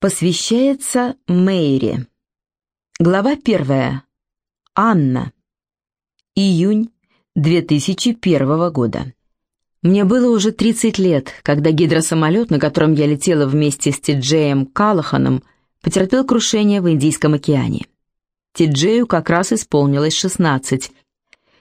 Посвящается Мэйре. Глава первая. Анна. Июнь 2001 года. Мне было уже 30 лет, когда гидросамолет, на котором я летела вместе с Тиджеем Калаханом, потерпел крушение в Индийском океане. Тиджею как раз исполнилось 16,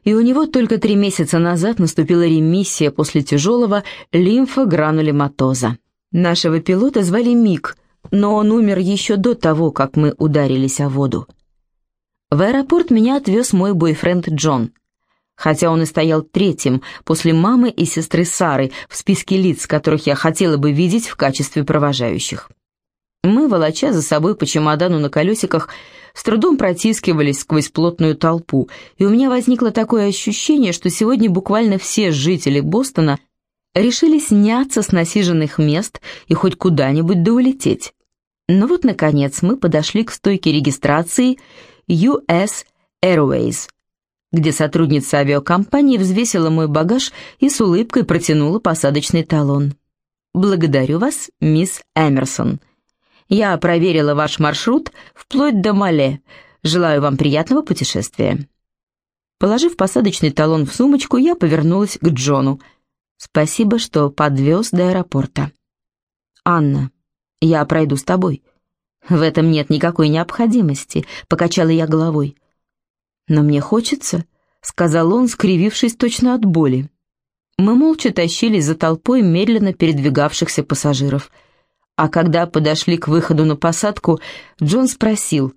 и у него только три месяца назад наступила ремиссия после тяжелого лимфогранулематоза. Нашего пилота звали Мик – но он умер еще до того, как мы ударились о воду. В аэропорт меня отвез мой бойфренд Джон, хотя он и стоял третьим после мамы и сестры Сары в списке лиц, которых я хотела бы видеть в качестве провожающих. Мы, волоча за собой по чемодану на колесиках, с трудом протискивались сквозь плотную толпу, и у меня возникло такое ощущение, что сегодня буквально все жители Бостона решили сняться с насиженных мест и хоть куда-нибудь да. Но вот, наконец, мы подошли к стойке регистрации US Airways, где сотрудница авиакомпании взвесила мой багаж и с улыбкой протянула посадочный талон. «Благодарю вас, мисс Эмерсон. Я проверила ваш маршрут вплоть до Мале. Желаю вам приятного путешествия». Положив посадочный талон в сумочку, я повернулась к Джону – Спасибо, что подвез до аэропорта. Анна, я пройду с тобой. В этом нет никакой необходимости, покачала я головой. Но мне хочется, сказал он, скривившись точно от боли. Мы молча тащились за толпой медленно передвигавшихся пассажиров. А когда подошли к выходу на посадку, Джон спросил,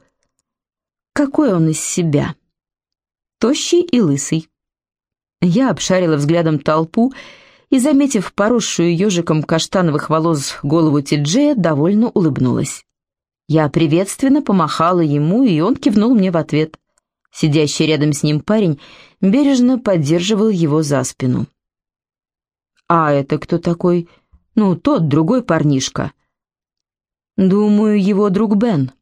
какой он из себя? Тощий и лысый. Я обшарила взглядом толпу и, заметив поросшую ежиком каштановых волос голову Тиджея, довольно улыбнулась. Я приветственно помахала ему, и он кивнул мне в ответ. Сидящий рядом с ним парень бережно поддерживал его за спину. «А это кто такой? Ну, тот, другой парнишка». «Думаю, его друг Бен».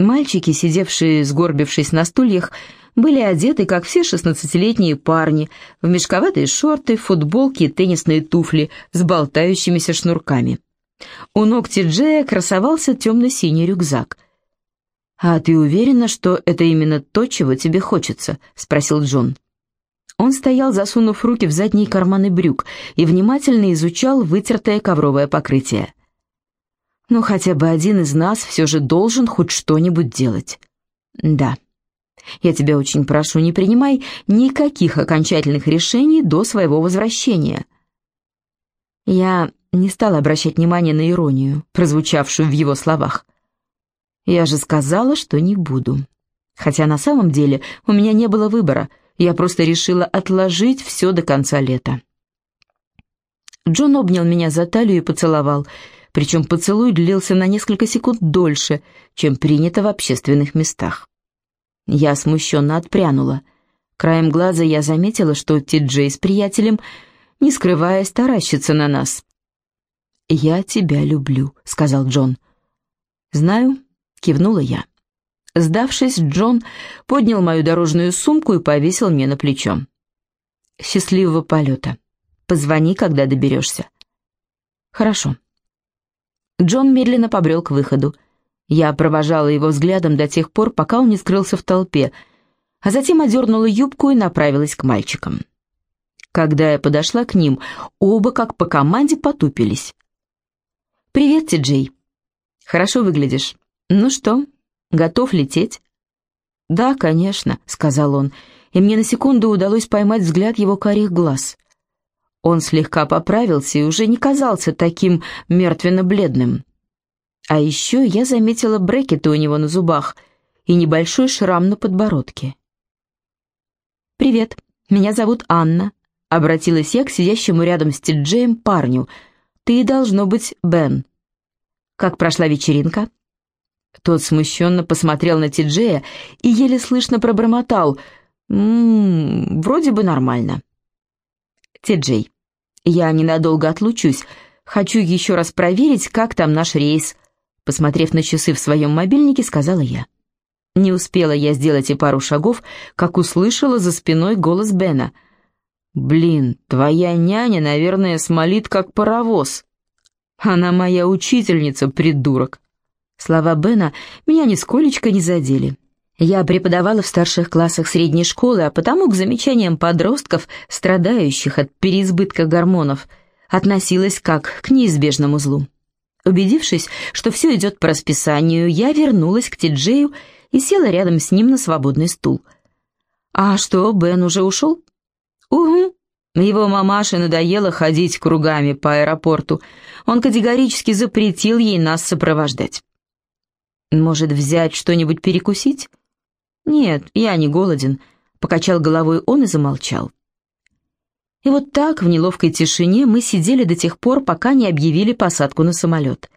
Мальчики, сидевшие, сгорбившись на стульях, были одеты, как все шестнадцатилетние парни, в мешковатые шорты, футболки и теннисные туфли с болтающимися шнурками. У ног Ти-Джея красовался темно-синий рюкзак. «А ты уверена, что это именно то, чего тебе хочется?» — спросил Джон. Он стоял, засунув руки в задние карманы брюк, и внимательно изучал вытертое ковровое покрытие. «Ну, хотя бы один из нас все же должен хоть что-нибудь делать». «Да». Я тебя очень прошу, не принимай никаких окончательных решений до своего возвращения». Я не стала обращать внимания на иронию, прозвучавшую в его словах. «Я же сказала, что не буду. Хотя на самом деле у меня не было выбора, я просто решила отложить все до конца лета». Джон обнял меня за талию и поцеловал, причем поцелуй длился на несколько секунд дольше, чем принято в общественных местах. Я смущенно отпрянула. Краем глаза я заметила, что Ти-Джей с приятелем, не скрываясь, таращится на нас. «Я тебя люблю», — сказал Джон. «Знаю», — кивнула я. Сдавшись, Джон поднял мою дорожную сумку и повесил мне на плечо. «Счастливого полета. Позвони, когда доберешься». «Хорошо». Джон медленно побрел к выходу. Я провожала его взглядом до тех пор, пока он не скрылся в толпе, а затем одернула юбку и направилась к мальчикам. Когда я подошла к ним, оба, как по команде, потупились. «Привет, Ти-Джей. Хорошо выглядишь. Ну что, готов лететь?» «Да, конечно», — сказал он, и мне на секунду удалось поймать взгляд его карих глаз. Он слегка поправился и уже не казался таким мертвенно-бледным. А еще я заметила брекеты у него на зубах и небольшой шрам на подбородке. «Привет, меня зовут Анна», — обратилась я к сидящему рядом с Тиджеем парню. «Ты, должно быть, Бен». «Как прошла вечеринка?» Тот смущенно посмотрел на Тиджея и еле слышно пробормотал. «Ммм, вроде бы нормально». «Тиджей, я ненадолго отлучусь. Хочу еще раз проверить, как там наш рейс», Посмотрев на часы в своем мобильнике, сказала я. Не успела я сделать и пару шагов, как услышала за спиной голос Бена. «Блин, твоя няня, наверное, смолит, как паровоз». «Она моя учительница, придурок», Слова Бена меня нисколечко не задели. Я преподавала в старших классах средней школы, а потому к замечаниям подростков, страдающих от переизбытка гормонов, относилась как к неизбежному злу. Убедившись, что все идет по расписанию, я вернулась к Тиджею и села рядом с ним на свободный стул. «А что, Бен уже ушел?» «Угу». Его мамаше надоело ходить кругами по аэропорту. Он категорически запретил ей нас сопровождать. «Может, взять что-нибудь перекусить?» «Нет, я не голоден», — покачал головой он и замолчал. И вот так, в неловкой тишине, мы сидели до тех пор, пока не объявили посадку на самолет.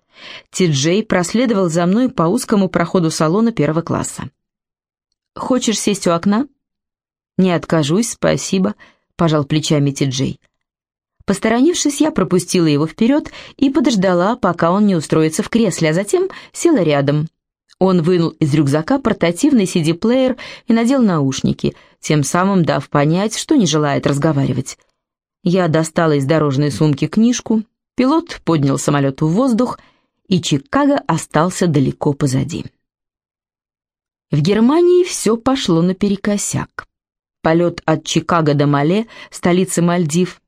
Ти-Джей проследовал за мной по узкому проходу салона первого класса. «Хочешь сесть у окна?» «Не откажусь, спасибо», — пожал плечами Ти-Джей. Посторонившись, я пропустила его вперед и подождала, пока он не устроится в кресле, а затем села рядом. Он вынул из рюкзака портативный CD-плеер и надел наушники, тем самым дав понять, что не желает разговаривать. Я достала из дорожной сумки книжку, пилот поднял самолет в воздух, и Чикаго остался далеко позади. В Германии все пошло наперекосяк. Полет от Чикаго до Мале, столицы Мальдив,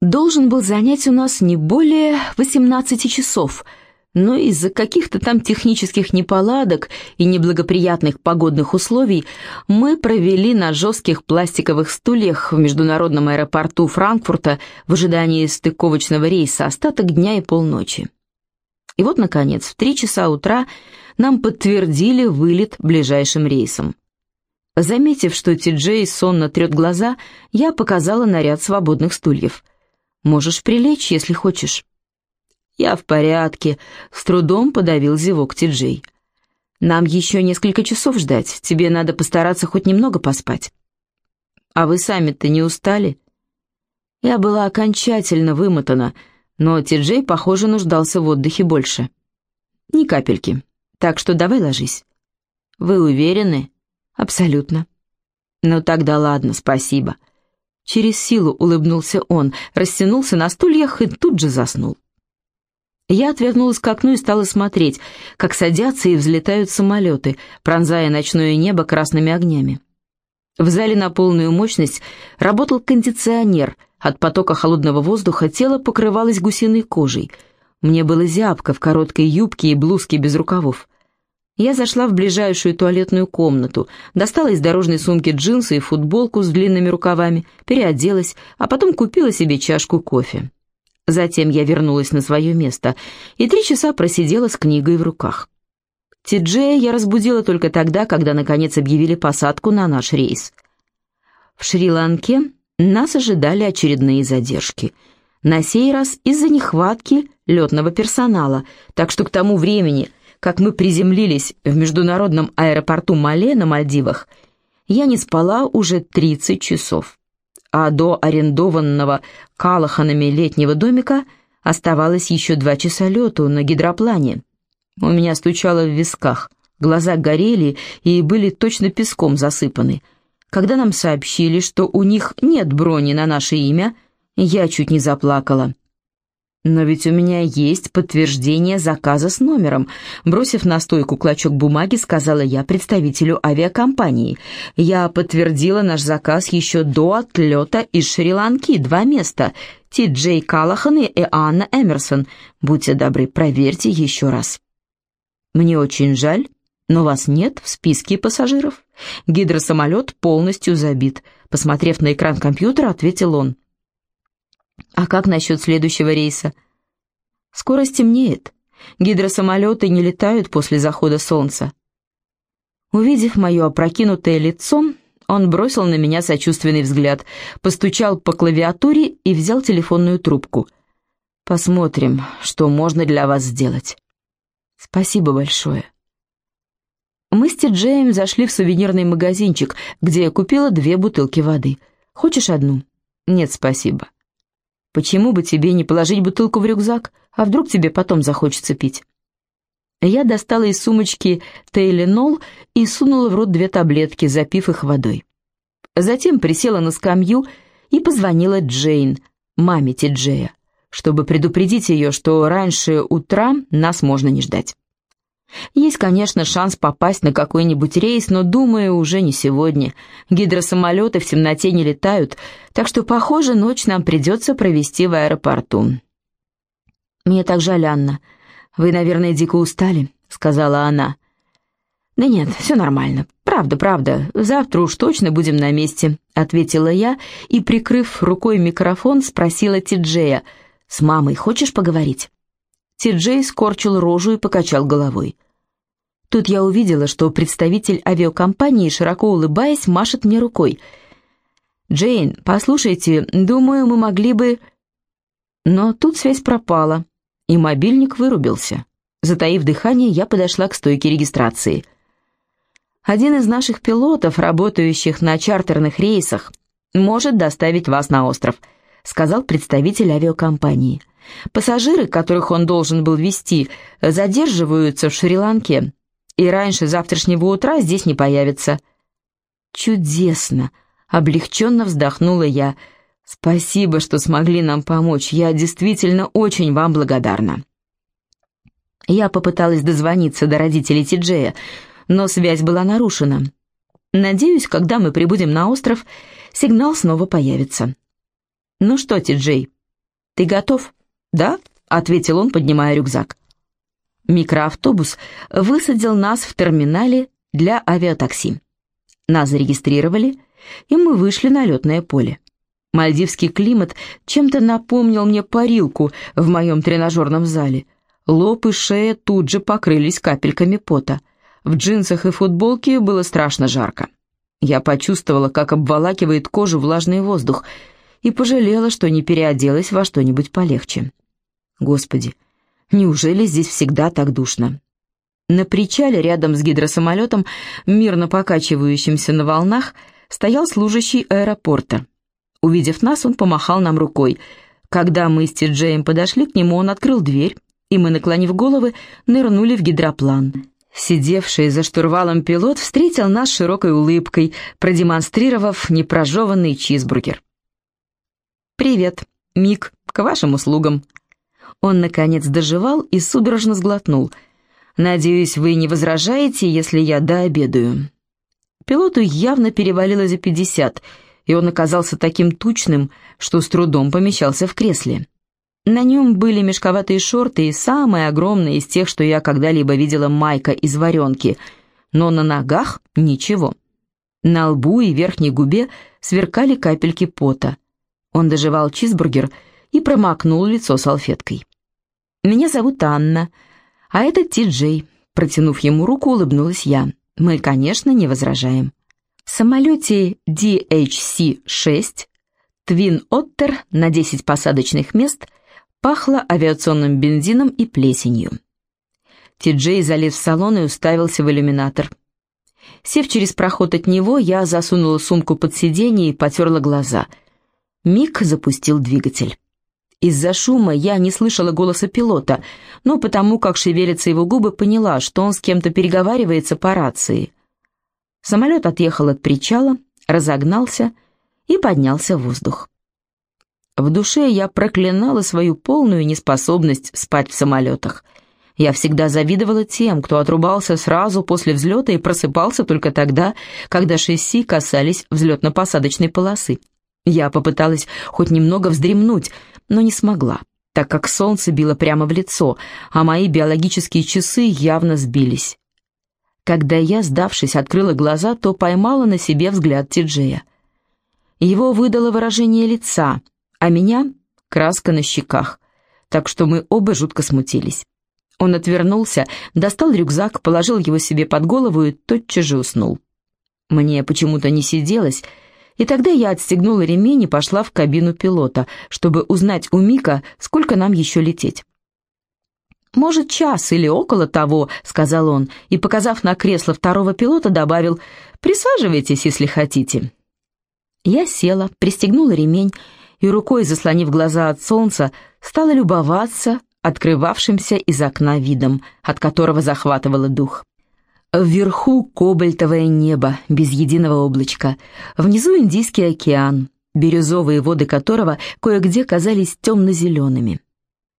должен был занять у нас не более 18 часов – но из-за каких-то там технических неполадок и неблагоприятных погодных условий мы провели на жестких пластиковых стульях в международном аэропорту Франкфурта в ожидании стыковочного рейса остаток дня и полночи. И вот, наконец, в три часа утра нам подтвердили вылет ближайшим рейсом. Заметив, что Ти-Джей сонно трет глаза, я показала наряд свободных стульев. «Можешь прилечь, если хочешь». «Я в порядке», — с трудом подавил зевок Ти-Джей. «Нам еще несколько часов ждать, тебе надо постараться хоть немного поспать». «А вы сами-то не устали?» Я была окончательно вымотана, но Ти-Джей, похоже, нуждался в отдыхе больше. «Ни капельки, так что давай ложись». «Вы уверены?» «Абсолютно». «Ну тогда ладно, спасибо». Через силу улыбнулся он, растянулся на стульях и тут же заснул. Я отвернулась к окну и стала смотреть, как садятся и взлетают самолеты, пронзая ночное небо красными огнями. В зале на полную мощность работал кондиционер. От потока холодного воздуха тело покрывалось гусиной кожей. Мне было зябко в короткой юбке и блузке без рукавов. Я зашла в ближайшую туалетную комнату, достала из дорожной сумки джинсы и футболку с длинными рукавами, переоделась, а потом купила себе чашку кофе. Затем я вернулась на свое место и три часа просидела с книгой в руках. Ти-Джея я разбудила только тогда, когда наконец объявили посадку на наш рейс. В Шри-Ланке нас ожидали очередные задержки. На сей раз из-за нехватки летного персонала, так что к тому времени, как мы приземлились в международном аэропорту Мале на Мальдивах, я не спала уже 30 часов а до арендованного Калаханами летнего домика оставалось еще два часа лету на гидроплане. У меня стучало в висках, глаза горели и были точно песком засыпаны. Когда нам сообщили, что у них нет брони на наше имя, я чуть не заплакала. «Но ведь у меня есть подтверждение заказа с номером», бросив на стойку клочок бумаги, сказала я представителю авиакомпании. «Я подтвердила наш заказ еще до отлета из Шри-Ланки. Два места. Ти Джей Калахан и Анна Эмерсон. Будьте добры, проверьте еще раз». «Мне очень жаль, но вас нет в списке пассажиров. Гидросамолет полностью забит», посмотрев на экран компьютера, ответил он. А как насчет следующего рейса? Скоро стемнеет. Гидросамолеты не летают после захода солнца. Увидев мое опрокинутое лицо, он бросил на меня сочувственный взгляд, постучал по клавиатуре и взял телефонную трубку. «Посмотрим, что можно для вас сделать». «Спасибо большое». Мы с Ти-Джеем зашли в сувенирный магазинчик, где я купила две бутылки воды. «Хочешь одну?» «Нет, спасибо». Почему бы тебе не положить бутылку в рюкзак, а вдруг тебе потом захочется пить? Я достала из сумочки Тейленол и сунула в рот две таблетки, запив их водой. Затем присела на скамью и позвонила Джейн, маме Ти-Джея, чтобы предупредить ее, что раньше утра нас можно не ждать. Есть, конечно, шанс попасть на какой-нибудь рейс, но, думаю, уже не сегодня. Гидросамолеты в темноте не летают, так что, похоже, ночь нам придется провести в аэропорту. «Мне так жаль, Анна. Вы, наверное, дико устали», — сказала она. «Да нет, все нормально. Правда, правда. Завтра уж точно будем на месте», — ответила я и, прикрыв рукой микрофон, спросила Ти-Джея. «С мамой хочешь поговорить?» Ти-Джей скорчил рожу и покачал головой. Тут я увидела, что представитель авиакомпании, широко улыбаясь, машет мне рукой. «Джейн, послушайте, думаю, мы могли бы...» Но тут связь пропала, и мобильник вырубился. Затаив дыхание, я подошла к стойке регистрации. «Один из наших пилотов, работающих на чартерных рейсах, может доставить вас на остров», сказал представитель авиакомпании. Пассажиры, которых он должен был вести, задерживаются в Шри-Ланке, и раньше завтрашнего утра здесь не появятся». «Чудесно!» — облегченно вздохнула я. «Спасибо, что смогли нам помочь. Я действительно очень вам благодарна». Я попыталась дозвониться до родителей Тиджея, но связь была нарушена. Надеюсь, когда мы прибудем на остров, сигнал снова появится. «Ну что, Тиджей, ты готов?» «Да», — ответил он, поднимая рюкзак. Микроавтобус высадил нас в терминале для авиатакси. Нас зарегистрировали, и мы вышли на летное поле. Мальдивский климат чем-то напомнил мне парилку в моем тренажерном зале. Лоб и шея тут же покрылись капельками пота. В джинсах и футболке было страшно жарко. Я почувствовала, как обволакивает кожу влажный воздух, и пожалела, что не переоделась во что-нибудь полегче. Господи, неужели здесь всегда так душно? На причале рядом с гидросамолетом, мирно покачивающимся на волнах, стоял служащий аэропорта. Увидев нас, он помахал нам рукой. Когда мы с Ти-Джеем подошли к нему, он открыл дверь, и мы, наклонив головы, нырнули в гидроплан. Сидевший за штурвалом пилот встретил нас широкой улыбкой, продемонстрировав непрожеванный чизбургер. «Привет, Мик, к вашим услугам», он, наконец, доживал и судорожно сглотнул. «Надеюсь, вы не возражаете, если я дообедаю?» Пилоту явно перевалило за пятьдесят, и он оказался таким тучным, что с трудом помещался в кресле. На нем были мешковатые шорты и самые огромные из тех, что я когда-либо видела майка из варенки, но на ногах ничего. На лбу и верхней губе сверкали капельки пота. Он доживал чизбургер и промокнул лицо салфеткой. «Меня зовут Анна, а это Ти-Джей». Протянув ему руку, улыбнулась я. «Мы, конечно, не возражаем». В самолете DHC-6 Twin Otter на 10 посадочных мест пахло авиационным бензином и плесенью. Ти-Джей залез в салон и уставился в иллюминатор. Сев через проход от него, я засунула сумку под сиденье и потерла глаза. Мик запустил двигатель. Из-за шума я не слышала голоса пилота, но потому как шевелятся его губы, поняла, что он с кем-то переговаривается по рации. Самолет отъехал от причала, разогнался и поднялся в воздух. В душе я проклинала свою полную неспособность спать в самолетах. Я всегда завидовала тем, кто отрубался сразу после взлета и просыпался только тогда, когда шасси касались взлетно-посадочной полосы. Я попыталась хоть немного вздремнуть, но не смогла, так как солнце било прямо в лицо, а мои биологические часы явно сбились. Когда я, сдавшись, открыла глаза, то поймала на себе взгляд Тиджея. Его выдало выражение лица, а меня — краска на щеках, так что мы оба жутко смутились. Он отвернулся, достал рюкзак, положил его себе под голову и тотчас же уснул. Мне почему-то не сиделось, и тогда я отстегнула ремень и пошла в кабину пилота, чтобы узнать у Мика, сколько нам еще лететь. «Может, час или около того», — сказал он, и, показав на кресло второго пилота, добавил «Присаживайтесь, если хотите». Я села, пристегнула ремень и, рукой заслонив глаза от солнца, стала любоваться открывавшимся из окна видом, от которого захватывало дух. Вверху кобальтовое небо, без единого облачка. Внизу Индийский океан, бирюзовые воды которого кое-где казались темно-зелеными.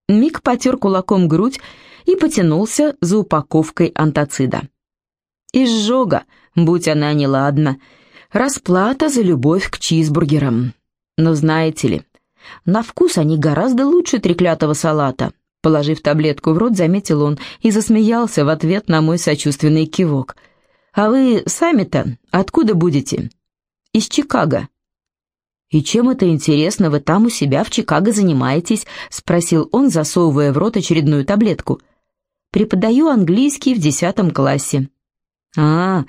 Мик потер кулаком грудь и потянулся за упаковкой антацида. Изжога, будь она неладна, расплата за любовь к чизбургерам. Но знаете ли, на вкус они гораздо лучше треклятого салата. Положив таблетку в рот, заметил он и засмеялся в ответ на мой сочувственный кивок. «А вы сами-то откуда будете?» «Из Чикаго». «И чем это интересно вы там у себя в Чикаго занимаетесь?» — спросил он, засовывая в рот очередную таблетку. «Преподаю английский в десятом классе». «А,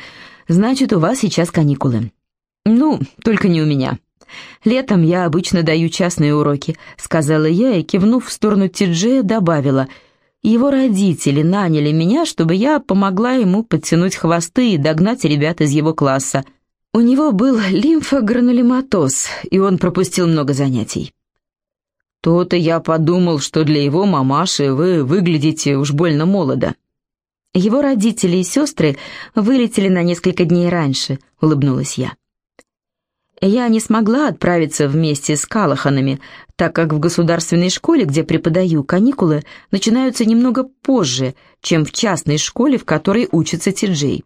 значит, у вас сейчас каникулы». «Ну, только не у меня». «Летом я обычно даю частные уроки», — сказала я и, кивнув в сторону Тиджея, добавила. «Его родители наняли меня, чтобы я помогла ему подтянуть хвосты и догнать ребят из его класса. У него был лимфогранулематоз, и он пропустил много занятий». «То-то я подумал, что для его мамаши вы выглядите уж больно молодо». «Его родители и сестры вылетели на несколько дней раньше», — улыбнулась я. Я не смогла отправиться вместе с Калаханами, так как в государственной школе, где преподаю, каникулы начинаются немного позже, чем в частной школе, в которой учится Ти-Джей.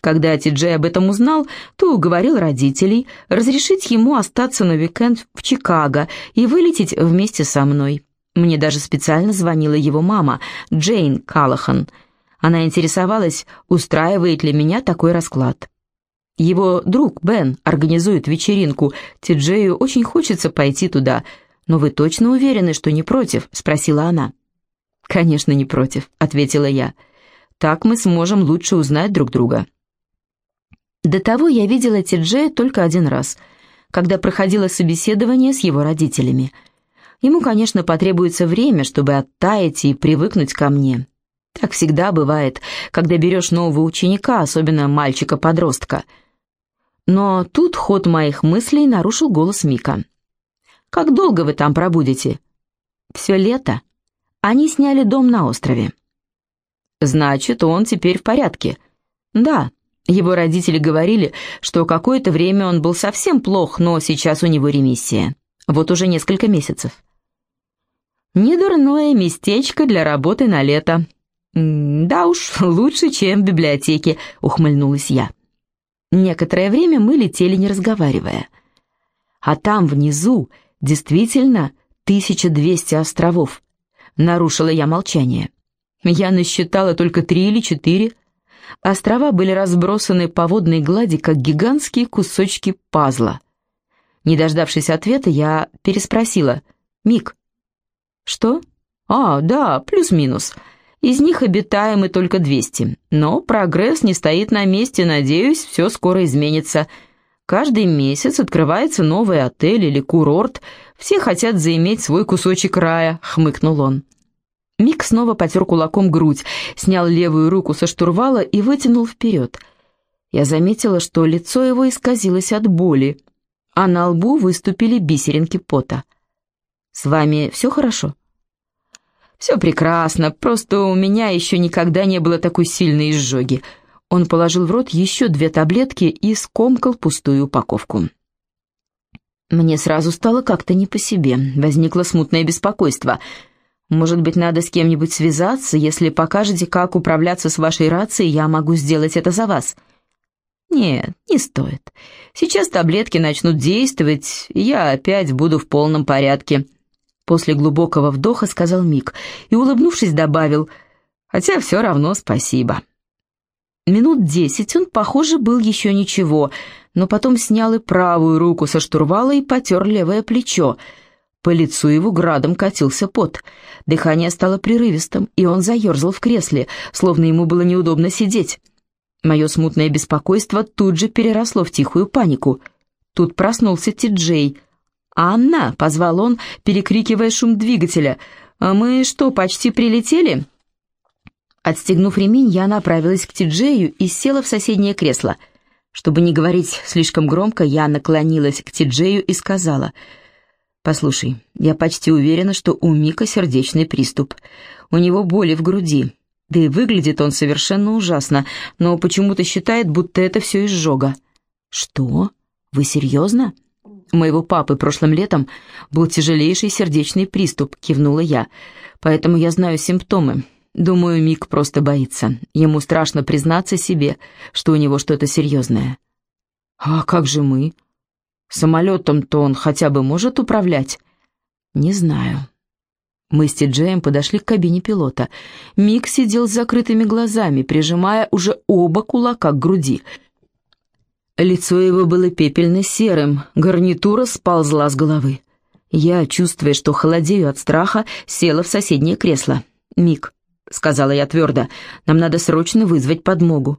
Когда Ти-Джей об этом узнал, то уговорил родителей разрешить ему остаться на уикенд в Чикаго и вылететь вместе со мной. Мне даже специально звонила его мама, Джейн Калахан. Она интересовалась, устраивает ли меня такой расклад. Его друг Бен организует вечеринку. Тиджею очень хочется пойти туда. Но вы точно уверены, что не против?» — спросила она. «Конечно, не против», — ответила я. «Так мы сможем лучше узнать друг друга». До того я видела Тиджея только один раз, когда проходило собеседование с его родителями. Ему, конечно, потребуется время, чтобы оттаять и привыкнуть ко мне. Так всегда бывает, когда берешь нового ученика, особенно мальчика-подростка — но тут ход моих мыслей нарушил голос Мика. «Как долго вы там пробудете?» «Все лето. Они сняли дом на острове». «Значит, он теперь в порядке?» «Да». Его родители говорили, что какое-то время он был совсем плох, но сейчас у него ремиссия. Вот уже несколько месяцев. «Недурное местечко для работы на лето». «Да уж, лучше, чем в библиотеке», — ухмыльнулась я. Некоторое время мы летели, не разговаривая. А там внизу действительно 1200 островов. Нарушила я молчание. Я насчитала только три или четыре. Острова были разбросаны по водной глади, как гигантские кусочки пазла. Не дождавшись ответа, я переспросила. «Мик». «Что?» «А, да, плюс-минус». Из них обитаемы только 200. Но прогресс не стоит на месте, надеюсь, все скоро изменится. Каждый месяц открывается новый отель или курорт. Все хотят заиметь свой кусочек рая», — хмыкнул он. Мик снова потер кулаком грудь, снял левую руку со штурвала и вытянул вперед. Я заметила, что лицо его исказилось от боли, а на лбу выступили бисеринки пота. «С вами все хорошо?» «Все прекрасно, просто у меня еще никогда не было такой сильной изжоги». Он положил в рот еще две таблетки и скомкал пустую упаковку. Мне сразу стало как-то не по себе, возникло смутное беспокойство. «Может быть, надо с кем-нибудь связаться? Если покажете, как управляться с вашей рацией, я могу сделать это за вас». «Нет, не стоит. Сейчас таблетки начнут действовать, и я опять буду в полном порядке. После глубокого вдоха сказал Мик и, улыбнувшись, добавил «Хотя все равно спасибо». Минут десять он, похоже, был еще ничего, но потом снял и правую руку со штурвала и потер левое плечо. По лицу его градом катился пот. Дыхание стало прерывистым, и он заерзал в кресле, словно ему было неудобно сидеть. Мое смутное беспокойство тут же переросло в тихую панику. Тут проснулся Ти-Джей — «Анна!» — позвал он, перекрикивая шум двигателя. «А «Мы что, почти прилетели?» Отстегнув ремень, я направилась к Тиджею и села в соседнее кресло. Чтобы не говорить слишком громко, я наклонилась к Тиджею и сказала, «Послушай, я почти уверена, что у Мика сердечный приступ. У него боли в груди. Да и выглядит он совершенно ужасно, но почему-то считает, будто это все изжога». «Что? Вы серьезно?» Моего папы прошлым летом был тяжелейший сердечный приступ, кивнула я. Поэтому я знаю симптомы. Думаю, Мик просто боится. Ему страшно признаться себе, что у него что-то серьезное. А как же мы? Самолетом-то он хотя бы может управлять? Не знаю. Мы с Тиджеем подошли к кабине пилота. Мик сидел с закрытыми глазами, прижимая уже оба кулака к груди. Лицо его было пепельно-серым, гарнитура сползла с головы. Я, чувствуя, что холодею от страха, села в соседнее кресло. «Мик, — сказала я твердо, — «нам надо срочно вызвать подмогу.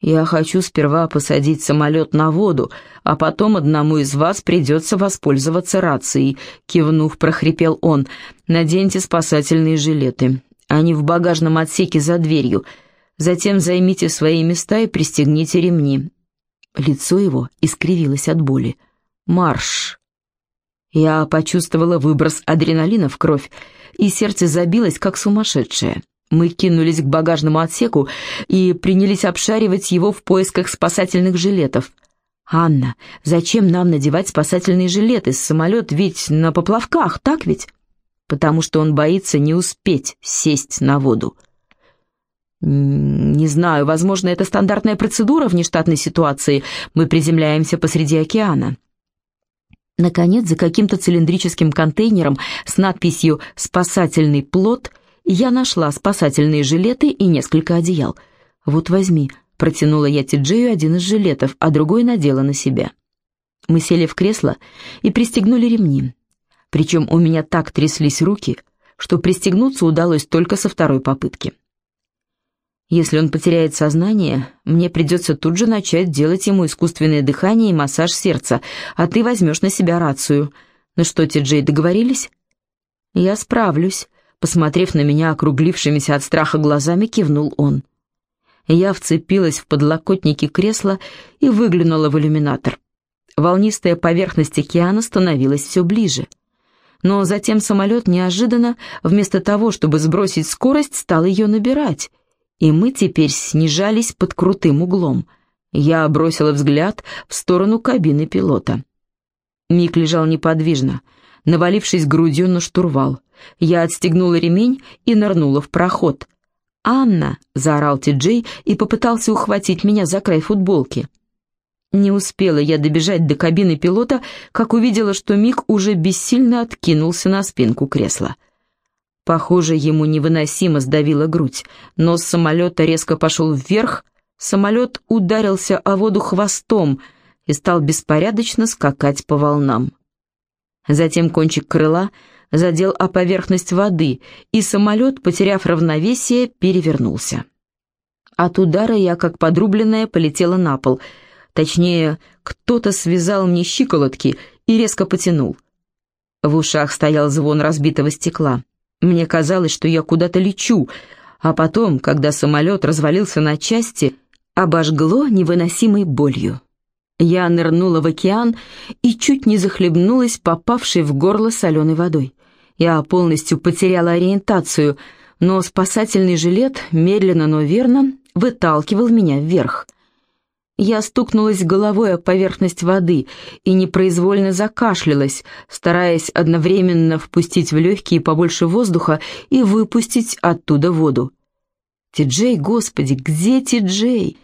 Я хочу сперва посадить самолет на воду, а потом одному из вас придется воспользоваться рацией», — кивнув, прохрипел он. «Наденьте спасательные жилеты. Они в багажном отсеке за дверью. Затем займите свои места и пристегните ремни». Лицо его искривилось от боли. «Марш!» Я почувствовала выброс адреналина в кровь, и сердце забилось, как сумасшедшее. Мы кинулись к багажному отсеку и принялись обшаривать его в поисках спасательных жилетов. «Анна, зачем нам надевать спасательные жилеты? Самолет ведь на поплавках, так ведь?» «Потому что он боится не успеть сесть на воду». «Не знаю, возможно, это стандартная процедура в нештатной ситуации. Мы приземляемся посреди океана». Наконец, за каким-то цилиндрическим контейнером с надписью «Спасательный плот» Я нашла спасательные жилеты и несколько одеял. «Вот возьми», — протянула я Тиджею один из жилетов, а другой надела на себя. Мы сели в кресло и пристегнули ремни. Причем у меня так тряслись руки, что пристегнуться удалось только со второй попытки. Если он потеряет сознание, мне придется тут же начать делать ему искусственное дыхание и массаж сердца, а ты возьмешь на себя рацию. Ну что, Ти-Джей, договорились? Я справлюсь, Посмотрев на меня округлившимися от страха глазами, кивнул он. Я вцепилась в подлокотники кресла и выглянула в иллюминатор. Волнистая поверхность океана становилась все ближе. Но затем самолет неожиданно, вместо того, чтобы сбросить скорость, стал ее набирать, и мы теперь снижались под крутым углом. Я бросила взгляд в сторону кабины пилота. Мик лежал неподвижно, навалившись грудью на штурвал. Я отстегнула ремень и нырнула в проход. «Анна!» — заорал Ти-Джей и попытался ухватить меня за край футболки. Не успела я добежать до кабины пилота, как увидела, что Мик уже бессильно откинулся на спинку кресла. Похоже, ему невыносимо сдавила грудь. Нос самолета резко пошел вверх, самолет ударился о воду хвостом и стал беспорядочно скакать по волнам. Затем кончик крыла — задел о поверхность воды, и самолет, потеряв равновесие, перевернулся. От удара я, как подрубленная, полетела на пол. Точнее, кто-то связал мне щиколотки и резко потянул. В ушах стоял звон разбитого стекла. Мне казалось, что я куда-то лечу, а потом, когда самолет развалился на части, обожгло невыносимой болью. Я нырнула в океан и чуть не захлебнулась попавшей в горло соленой водой. Я полностью потеряла ориентацию, но спасательный жилет медленно, но верно выталкивал меня вверх. Я стукнулась головой о поверхность воды и непроизвольно закашлялась, стараясь одновременно впустить в легкие побольше воздуха и выпустить оттуда воду. «Ти-Джей, господи, где Ти-Джей?»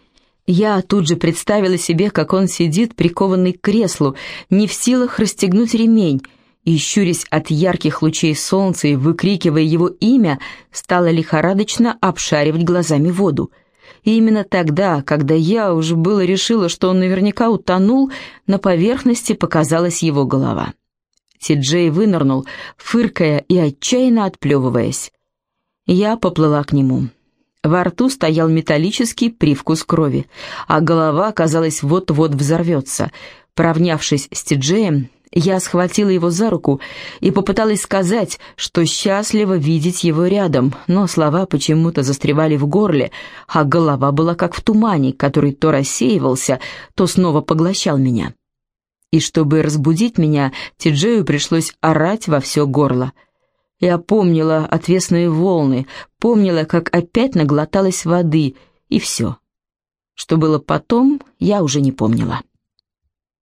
Я тут же представила себе, как он сидит, прикованный к креслу, не в силах расстегнуть ремень, и, щурясь от ярких лучей солнца и выкрикивая его имя, стала лихорадочно обшаривать глазами воду. И именно тогда, когда я уже было решила, что он наверняка утонул, на поверхности показалась его голова. Ти-Джей вынырнул, фыркая и отчаянно отплевываясь. Я поплыла к нему. Во рту стоял металлический привкус крови, а голова, казалось, вот-вот взорвется. Поравнявшись с Тиджеем, я схватила его за руку и попыталась сказать, что счастлива видеть его рядом, но слова почему-то застревали в горле, а голова была как в тумане, который то рассеивался, то снова поглощал меня. И чтобы разбудить меня, Тиджею пришлось орать во все горло — я помнила отвесные волны, помнила, как опять наглоталась воды, и все. Что было потом, я уже не помнила.